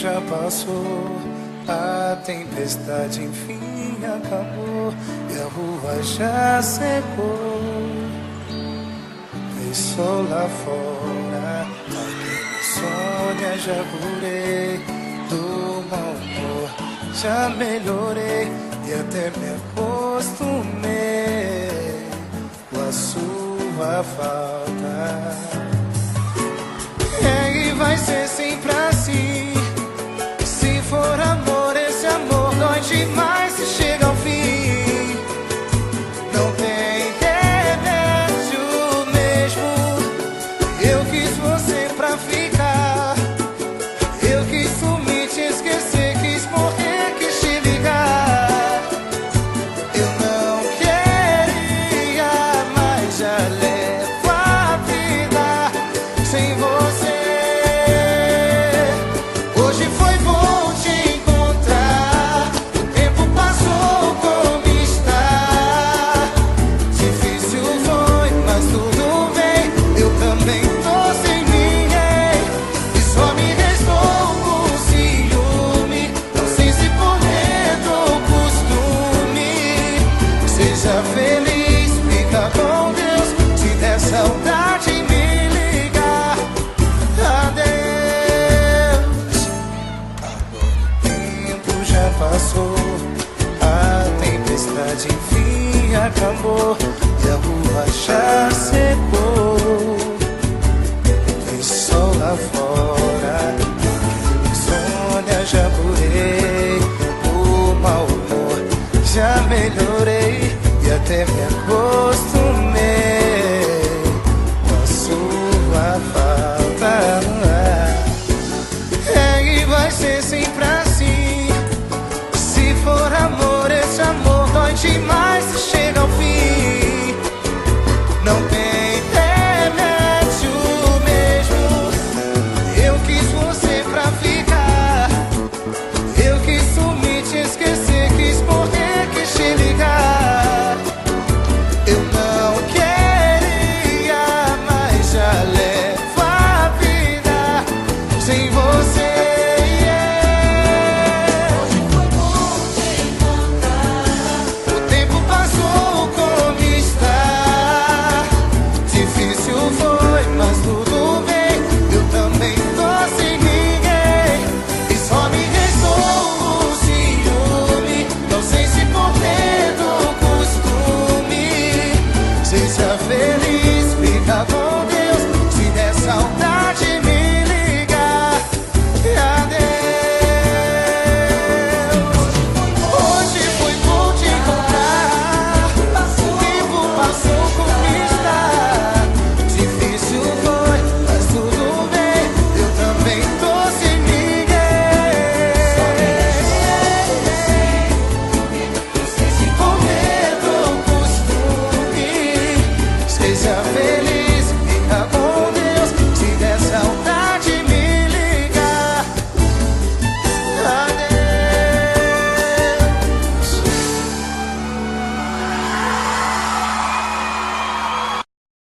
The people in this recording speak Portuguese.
já passou, a tempestade enfim acabou e a rua já secou. Vem sol lá fora, aquele sonha já curei do mau humor, já melhorei e até me acostumei com a sua falta. É e vai ser sempre assim. Seja feliz, fica com Deus. Se der saudade, me ligar. Adeus. Agora o tempo já passou. A tempestade enfim acabou. E a rua já secou. Tem sol lá fora. Insônia já curei. O mau humor já melhorei. Até me acostumei